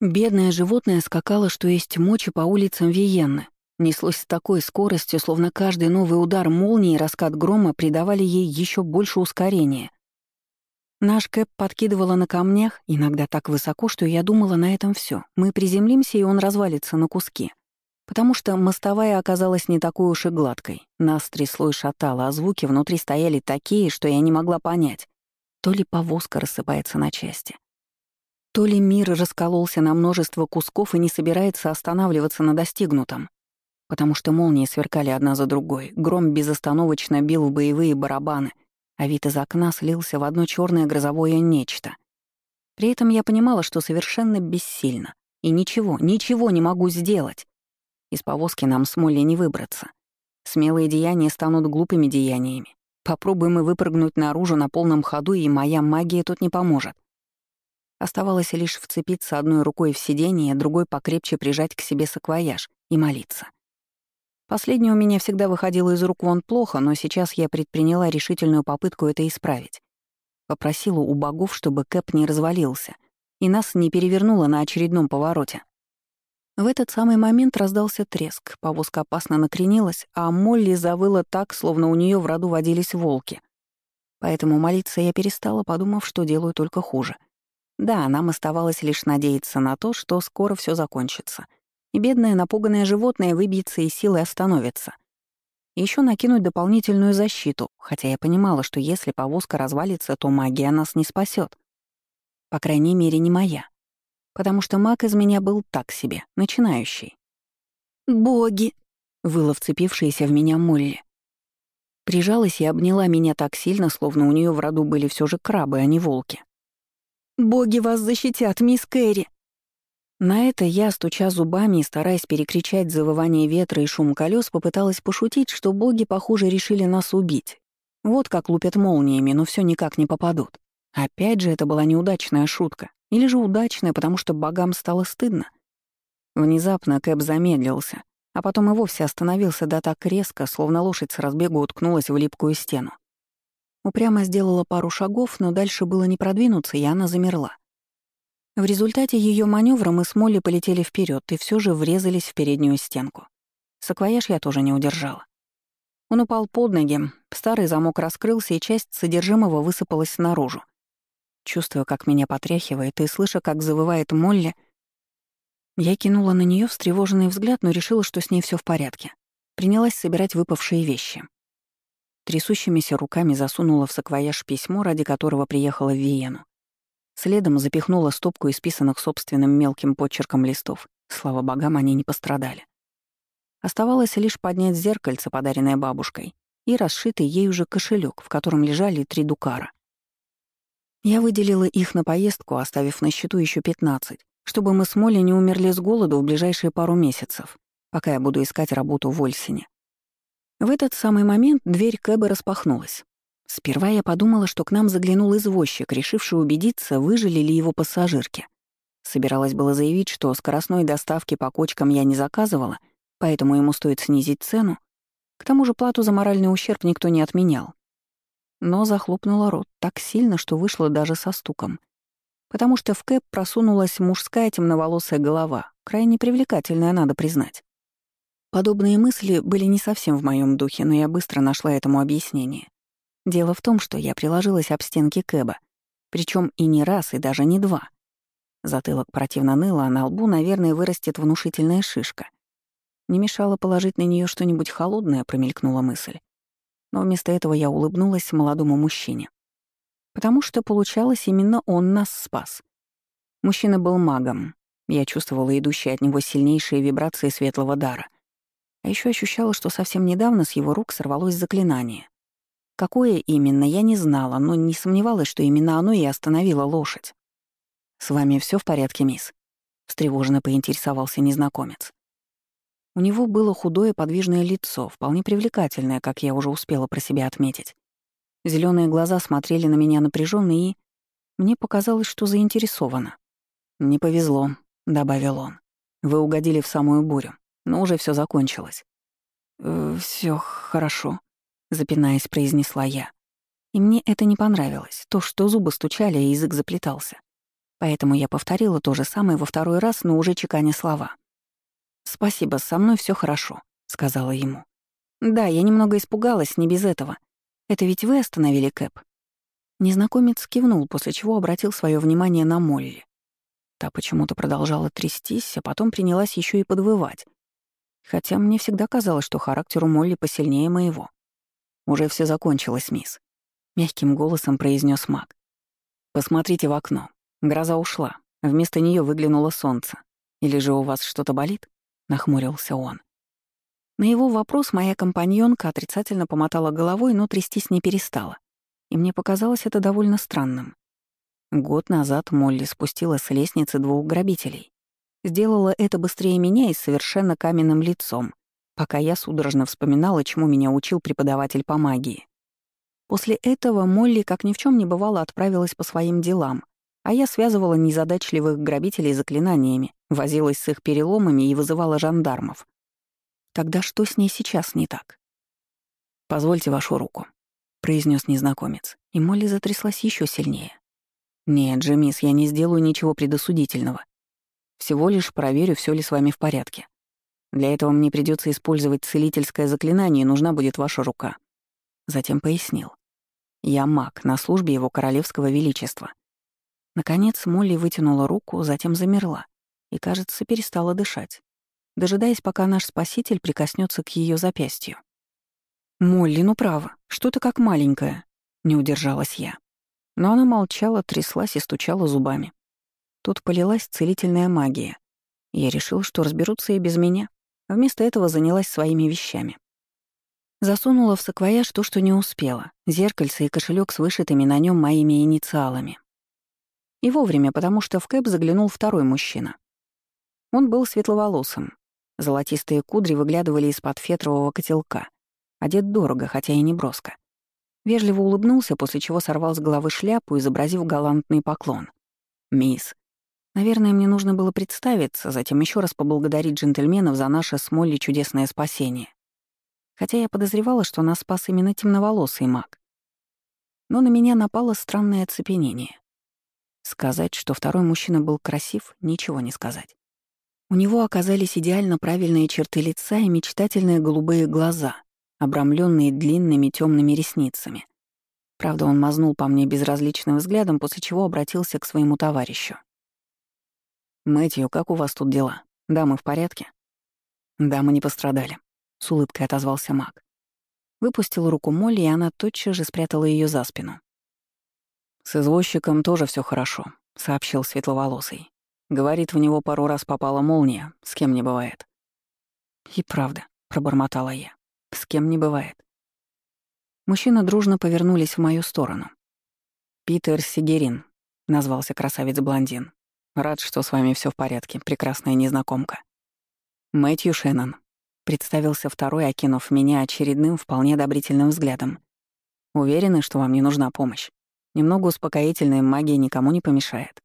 Бедное животное скакало, что есть мочи по улицам Виенны. Неслось с такой скоростью, словно каждый новый удар молнии и раскат грома придавали ей еще больше ускорения. Наш Кэп подкидывала на камнях, иногда так высоко, что я думала, на этом все. Мы приземлимся, и он развалится на куски. Потому что мостовая оказалась не такой уж и гладкой. Нас трясло и шатало, а звуки внутри стояли такие, что я не могла понять. То ли повозка рассыпается на части, то ли мир раскололся на множество кусков и не собирается останавливаться на достигнутом. Потому что молнии сверкали одна за другой, гром безостановочно бил в боевые барабаны, а вид из окна слился в одно черное грозовое нечто. При этом я понимала, что совершенно бессильно. И ничего, ничего не могу сделать. Из повозки нам с Молли не выбраться. Смелые деяния станут глупыми деяниями. Попробуем мы выпрыгнуть наружу на полном ходу, и моя магия тут не поможет. Оставалось лишь вцепиться одной рукой в сиденье, другой покрепче прижать к себе саквояж и молиться. Последнее у меня всегда выходило из рук вон плохо, но сейчас я предприняла решительную попытку это исправить. Попросила у богов, чтобы Кэп не развалился и нас не перевернуло на очередном повороте. В этот самый момент раздался треск, повозка опасно накренилась, а Молли завыла так, словно у нее в роду водились волки. Поэтому молиться я перестала, подумав, что делаю только хуже. Да, нам оставалось лишь надеяться на то, что скоро все закончится, и бедное напуганное животное выбьется и силой остановится. Еще накинуть дополнительную защиту, хотя я понимала, что если повозка развалится, то магия нас не спасет. По крайней мере, не моя. Потому что маг из меня был так себе, начинающий. «Боги!» — выла вцепившаяся в меня Молли. Прижалась и обняла меня так сильно, словно у нее в роду были все же крабы, а не волки. «Боги вас защитят, мисс Кэрри!» На это я, стуча зубами и стараясь перекричать завывание ветра и шум колес, попыталась пошутить, что боги, похоже, решили нас убить. Вот как лупят молниями, но все никак не попадут. Опять же, это была неудачная шутка. Или же удачная, потому что богам стало стыдно. Внезапно Кэп замедлился, а потом и вовсе остановился да так резко, словно лошадь с разбегу уткнулась в липкую стену. Упрямо сделала пару шагов, но дальше было не продвинуться, и она замерла. В результате ее маневра мы с Молли полетели вперед и все же врезались в переднюю стенку. Саквояж я тоже не удержала. Он упал под ноги, старый замок раскрылся, и часть содержимого высыпалась наружу. Чувствуя, как меня потряхивает, и слыша, как завывает Молли, я кинула на нее встревоженный взгляд, но решила, что с ней все в порядке. Принялась собирать выпавшие вещи. Трясущимися руками засунула в саквояж письмо, ради которого приехала в Виену. Следом запихнула стопку исписанных собственным мелким почерком листов. Слава богам, они не пострадали. Оставалось лишь поднять зеркальце, подаренное бабушкой, и расшитый ей уже кошелек, в котором лежали три дукара. Я выделила их на поездку, оставив на счету еще 15, чтобы мы с Молли не умерли с голоду в ближайшие пару месяцев, пока я буду искать работу в Ольсине. В этот самый момент дверь Кэба распахнулась. Сперва я подумала, что к нам заглянул извозчик, решивший убедиться, выжили ли его пассажирки. Собиралась было заявить, что скоростной доставки по кочкам я не заказывала, поэтому ему стоит снизить цену. К тому же плату за моральный ущерб никто не отменял. Но захлопнула рот так сильно, что вышла даже со стуком. Потому что в кэп просунулась мужская темноволосая голова, крайне привлекательная, надо признать. Подобные мысли были не совсем в моем духе, но я быстро нашла этому объяснение. Дело в том, что я приложилась об стенки Кэба, причем и не раз, и даже не два. Затылок противно ныло, а на лбу, наверное, вырастет внушительная шишка. Не мешало положить на нее что-нибудь холодное, промелькнула мысль. Но вместо этого я улыбнулась молодому мужчине. Потому что, получалось, именно он нас спас. Мужчина был магом. Я чувствовала идущие от него сильнейшие вибрации светлого дара. А еще ощущала, что совсем недавно с его рук сорвалось заклинание. Какое именно, я не знала, но не сомневалась, что именно оно и остановило лошадь. «С вами все в порядке, мисс?» — встревоженно поинтересовался незнакомец. У него было худое подвижное лицо, вполне привлекательное, как я уже успела про себя отметить. Зеленые глаза смотрели на меня напряженно и... Мне показалось, что заинтересовано. «Не повезло», — добавил он. «Вы угодили в самую бурю но уже все закончилось. «Э, все хорошо», — запинаясь, произнесла я. И мне это не понравилось, то, что зубы стучали, а язык заплетался. Поэтому я повторила то же самое во второй раз, но уже чеканя слова. «Спасибо, со мной все хорошо», — сказала ему. «Да, я немного испугалась, не без этого. Это ведь вы остановили Кэп?» Незнакомец кивнул, после чего обратил свое внимание на Молли. Та почему-то продолжала трястись, а потом принялась еще и подвывать. Хотя мне всегда казалось, что характер у Молли посильнее моего. «Уже все закончилось, мисс», — мягким голосом произнес маг. «Посмотрите в окно. Гроза ушла. Вместо нее выглянуло солнце. Или же у вас что-то болит?» — нахмурился он. На его вопрос моя компаньонка отрицательно помотала головой, но трястись не перестала. И мне показалось это довольно странным. Год назад Молли спустила с лестницы двух грабителей. Сделала это быстрее меня и совершенно каменным лицом, пока я судорожно вспоминала, чему меня учил преподаватель по магии. После этого Молли, как ни в чем не бывало, отправилась по своим делам, а я связывала незадачливых грабителей заклинаниями, возилась с их переломами и вызывала жандармов. Тогда что с ней сейчас не так? «Позвольте вашу руку», — произнес незнакомец, и Молли затряслась еще сильнее. «Нет, Джемис, я не сделаю ничего предосудительного. Всего лишь проверю, все ли с вами в порядке. Для этого мне придется использовать целительское заклинание, и нужна будет ваша рука». Затем пояснил. «Я маг на службе его королевского величества. Наконец Молли вытянула руку, затем замерла и, кажется, перестала дышать, дожидаясь, пока наш спаситель прикоснется к ее запястью. «Молли, ну право, что ты как маленькая?» — не удержалась я. Но она молчала, тряслась и стучала зубами. Тут полилась целительная магия. Я решил, что разберутся и без меня. Вместо этого занялась своими вещами. Засунула в саквояж то, что не успела, зеркальце и кошелек с вышитыми на нем моими инициалами. И вовремя, потому что в кэп заглянул второй мужчина. Он был светловолосым. Золотистые кудри выглядывали из-под фетрового котелка. Одет дорого, хотя и не броско. Вежливо улыбнулся, после чего сорвал с головы шляпу, изобразив галантный поклон. «Мисс». Наверное, мне нужно было представиться, затем еще раз поблагодарить джентльменов за наше с Молли чудесное спасение. Хотя я подозревала, что нас спас именно темноволосый маг. Но на меня напало странное оцепенение. Сказать, что второй мужчина был красив, ничего не сказать. У него оказались идеально правильные черты лица и мечтательные голубые глаза, обрамленные длинными темными ресницами. Правда, он мазнул по мне безразличным взглядом, после чего обратился к своему товарищу. «Мэтью, как у вас тут дела? Да, мы в порядке?» «Да, мы не пострадали», — с улыбкой отозвался маг. Выпустил руку Молли, и она тотчас же спрятала ее за спину. «С извозчиком тоже все хорошо», — сообщил светловолосый. Говорит, в него пару раз попала молния, с кем не бывает. «И правда», — пробормотала я, — «с кем не бывает». Мужчины дружно повернулись в мою сторону. «Питер Сигерин», — назвался красавец-блондин. «Рад, что с вами все в порядке, прекрасная незнакомка». «Мэтью Шеннон», — представился второй, окинув меня очередным, вполне одобрительным взглядом. «Уверены, что вам не нужна помощь?» Немного успокоительной магии никому не помешает.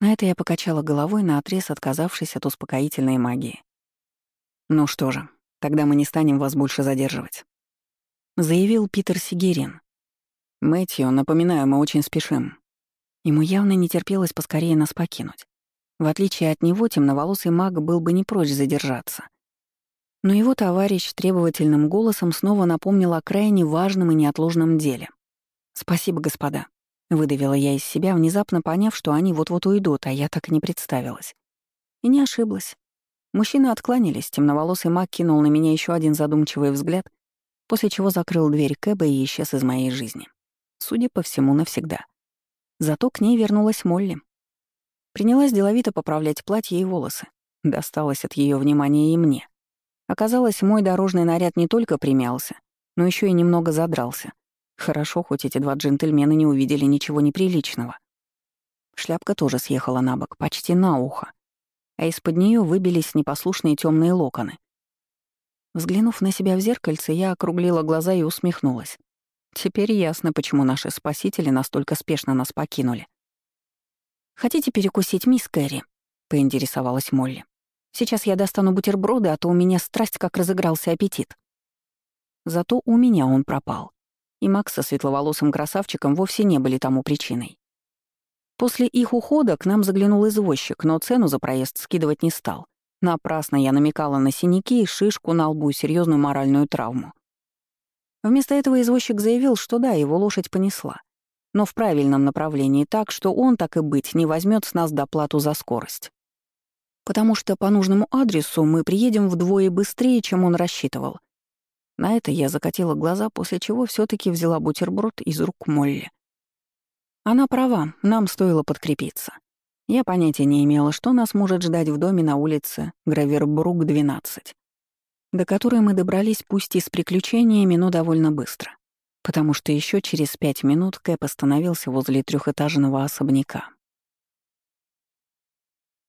На это я покачала головой, наотрез отказавшись от успокоительной магии. «Ну что же, тогда мы не станем вас больше задерживать», — заявил Питер Сигерин. «Мэтью, напоминаю, мы очень спешим». Ему явно не терпелось поскорее нас покинуть. В отличие от него, темноволосый маг был бы не прочь задержаться. Но его товарищ требовательным голосом снова напомнил о крайне важном и неотложном деле — «Спасибо, господа», — выдавила я из себя, внезапно поняв, что они вот-вот уйдут, а я так и не представилась. И не ошиблась. Мужчины откланялись, темноволосый маг кинул на меня еще один задумчивый взгляд, после чего закрыл дверь Кэба и исчез из моей жизни. Судя по всему, навсегда. Зато к ней вернулась Молли. Принялась деловито поправлять платье и волосы. Досталось от ее внимания и мне. Оказалось, мой дорожный наряд не только примялся, но еще и немного задрался. Хорошо, хоть эти два джентльмена не увидели ничего неприличного. Шляпка тоже съехала на бок, почти на ухо, а из-под нее выбились непослушные темные локоны. Взглянув на себя в зеркальце, я округлила глаза и усмехнулась. Теперь ясно, почему наши спасители настолько спешно нас покинули. «Хотите перекусить, мисс Кэрри?» — поинтересовалась Молли. «Сейчас я достану бутерброды, а то у меня страсть как разыгрался аппетит». Зато у меня он пропал и Макс со светловолосым красавчиком вовсе не были тому причиной. После их ухода к нам заглянул извозчик, но цену за проезд скидывать не стал. Напрасно я намекала на синяки, шишку на лбу и серьезную моральную травму. Вместо этого извозчик заявил, что да, его лошадь понесла. Но в правильном направлении так, что он, так и быть, не возьмет с нас доплату за скорость. Потому что по нужному адресу мы приедем вдвое быстрее, чем он рассчитывал. На это я закатила глаза, после чего все таки взяла бутерброд из рук Молли. Она права, нам стоило подкрепиться. Я понятия не имела, что нас может ждать в доме на улице Гравербрук, 12 до которой мы добрались пусть и с приключениями, но довольно быстро, потому что еще через пять минут Кэп остановился возле трехэтажного особняка.